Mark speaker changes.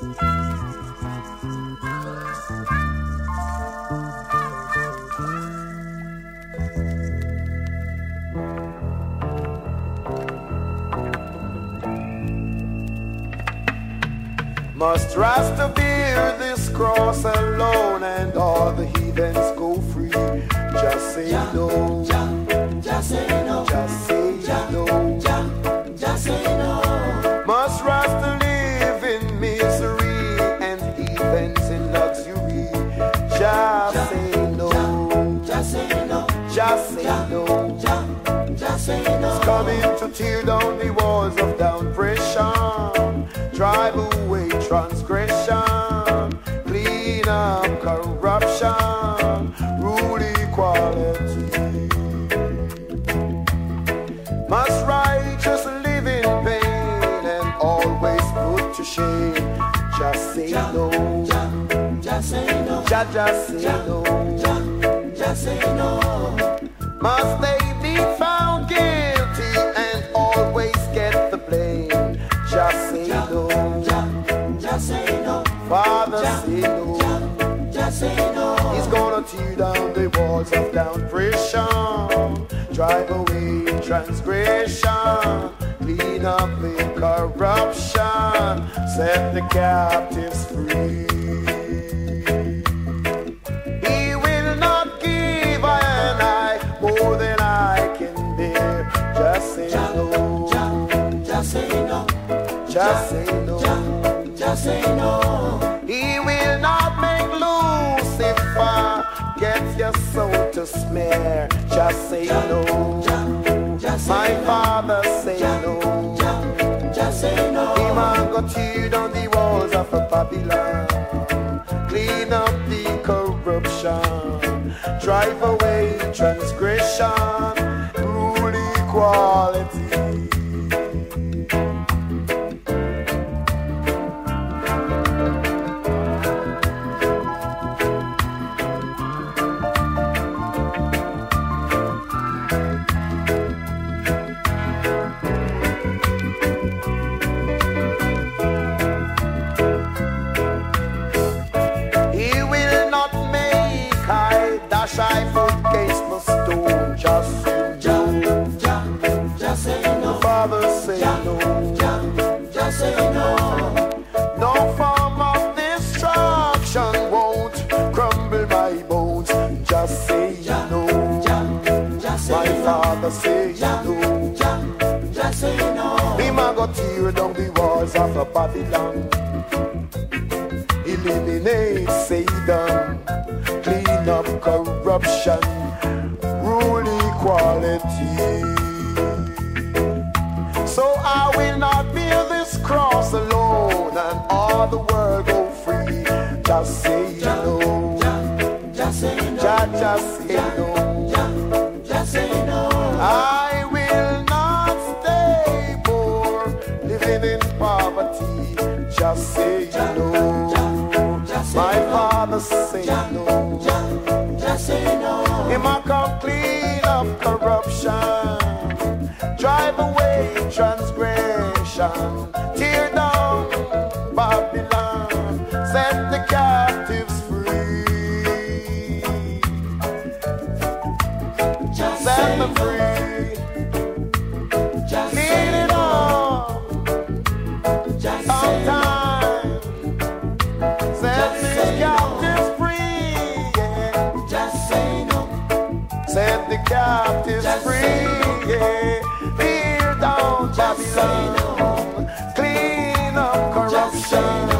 Speaker 1: Must Rasta bear this cross alone and all the heathens go free? Just say no. Coming to tear down the walls of down pressure, drive away transgression, clean up corruption, rule equality. Must righteous live in pain and always put to shame. Just say no,
Speaker 2: Just say no.
Speaker 1: just, just say no.
Speaker 2: Just say no.
Speaker 1: Must they be found no,
Speaker 2: Just say no.
Speaker 1: Father, say no.
Speaker 2: Just say no.
Speaker 1: He's gonna tear down the walls of down drive away transgression, clean up the corruption, set the captives free. He will not give I and I more than I can bear. Just say
Speaker 2: just say no.
Speaker 1: Just say no. He will not make Lucifer get your soul to smear. Just say no.
Speaker 2: Just
Speaker 1: My father say no.
Speaker 2: Just say no.
Speaker 1: He man go tear down the walls of a Babylon. Clean up the corruption. Drive away transgression. Father say no.
Speaker 2: Just say no.
Speaker 1: No form of destruction won't crumble my bones. Just say no.
Speaker 2: Just
Speaker 1: My
Speaker 2: no.
Speaker 1: father say no.
Speaker 2: Just say no.
Speaker 1: Him a go tear down the walls of a Babylon. Eliminate Satan, clean up corruption, rule equality. So I will not bear this cross alone, and all the world go free. Just say no,
Speaker 2: Just say no.
Speaker 1: just, say no.
Speaker 2: Just say no.
Speaker 1: I will not stay poor, living in poverty. Just say no. My father say no.
Speaker 2: Just say no.
Speaker 1: Him a come clean up corruption, drive away tear down Babylon, set the captives free, set them free.
Speaker 2: Just
Speaker 1: it time. Set captives free,
Speaker 2: say no.
Speaker 1: Set the captives free. Tear down Babylon, up